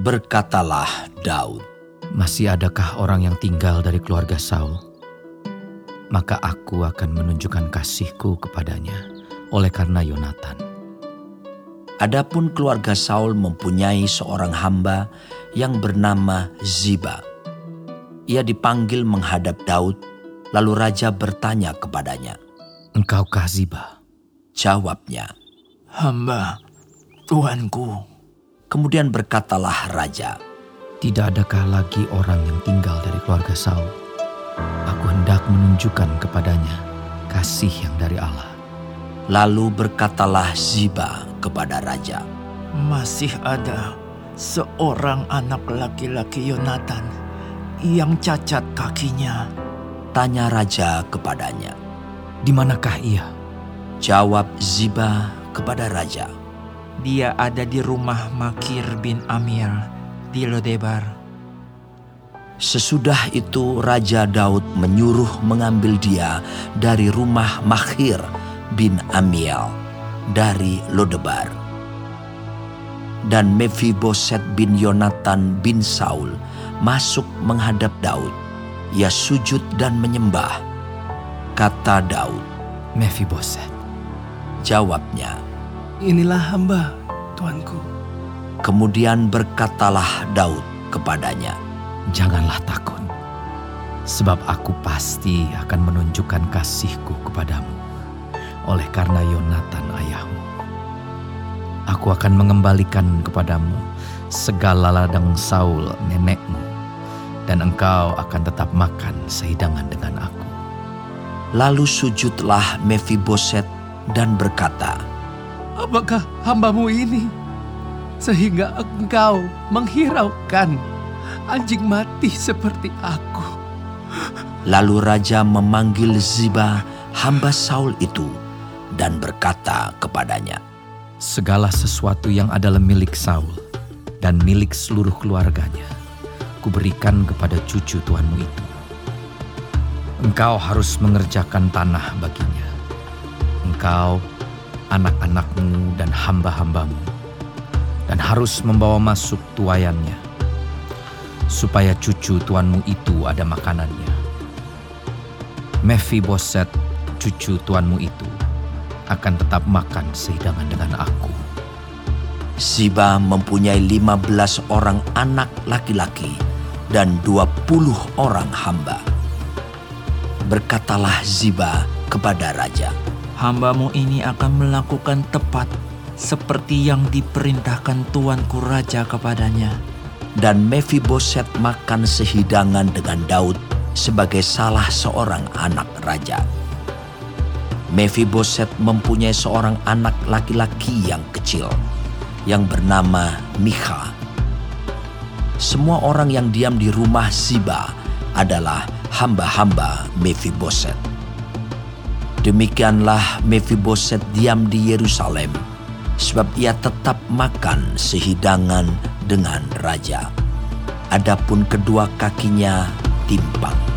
Berkatalah Daud, Masih adakah orang yang tinggal dari keluarga Saul? Maka aku akan menunjukkan kasihku kepadanya oleh karena Yonatan. Adapun keluarga Saul mempunyai seorang hamba yang bernama Ziba. Ia dipanggil menghadap Daud, lalu raja bertanya kepadanya. Engkaukah Ziba? Jawabnya, Hamba, Tuanku, kemudian berkatalah raja, Tidak adakah lagi orang yang tinggal dari keluarga Saul? Aku hendak menunjukkan kepadanya kasih yang dari Allah. Lalu berkatalah Ziba kepada raja, masih ada seorang anak laki-laki Yonatan yang cacat kakinya. tanya raja kepadanya. Di manakah ia? Jawab Ziba kepada raja, Dia ada di rumah Makir bin Amir di Lodebar. Sesudah itu Raja Daud menyuruh mengambil dia dari rumah Makhir bin Amiel dari Lodebar. Dan Mephiboset bin Yonatan bin Saul masuk menghadap Daud. Ia sujud dan menyembah. Kata Daud, Mephiboset. jawabnya. Inilah hamba, Tuanku. Kemudian berkatalah Daud kepadanya, Janganlah takut, sebab aku pasti akan menunjukkan kasihku kepadamu oleh karena Yonatan ayahmu. Aku akan mengembalikan kepadamu segala ladang Saul nenekmu, dan engkau akan tetap makan sehidangan dengan aku. Lalu sujudlah Mephiboset dan berkata, Apakah hambamu ini? Sehingga engkau menghiraukan anjing mati seperti aku. Lalu raja memanggil Ziba, hamba Saul itu, dan berkata kepadanya, Segala sesuatu yang adalah milik Saul dan milik seluruh keluarganya, kuberikan kepada cucu tuanmu itu. Engkau harus mengerjakan tanah baginya. Engkau, anak-anakmu dan hamba-hambamu, dan harus membawa masuk tuayannya, supaya cucu tuanmu itu ada makanannya. Mephiboset, cucu tuanmu itu, akan tetap makan sehidangan dengan aku. Ziba mempunyai 15 orang anak laki-laki dan 20 orang hamba. Berkatalah Ziba kepada raja, Hambamu ini akan melakukan tepat seperti yang diperintahkan tuanku raja kepadanya. dan Mephiboset makan sehidangan dengan Daud sebagai salah seorang anak raja. Mephiboset mempunyai seorang anak laki-laki yang kecil yang bernama Mikha. Semua orang yang diam di rumah Ziba adalah hamba-hamba Mephiboset. Demikianlah Mephiboset diam di Yerusalem sebab ia tetap makan sehidangan dengan raja. Adapun kedua kakinya timpang.